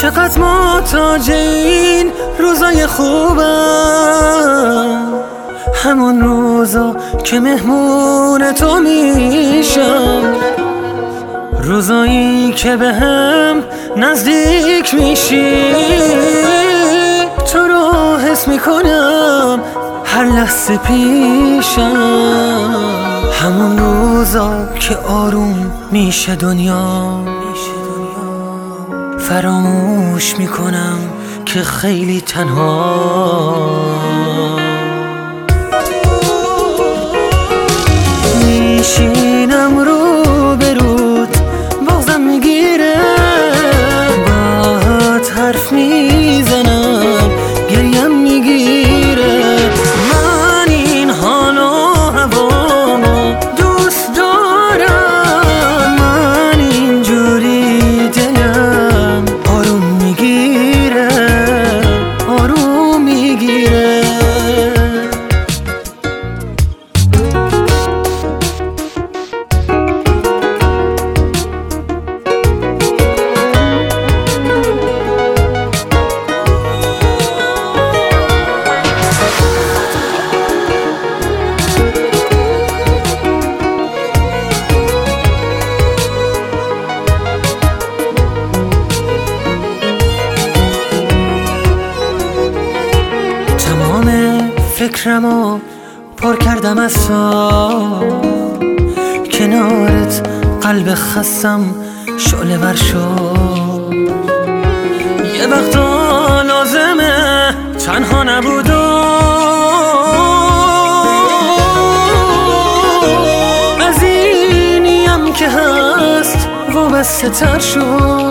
فقط محتاج این روزای خوبم. همون روزا که مهمون تو میشم. روزایی که به هم نزدیک میشی. تو رو حس می‌کنم هر لحظه پیشم. همون روزا که آروم میشه دنیا. فراموش می‌کنم که خیلی تنها فکرمو پر کردم از تو کنارت قلب خستم شعله ور شد. یه وقتا لازمه تنها نبود و از اینیم که هست وابسته تر شد.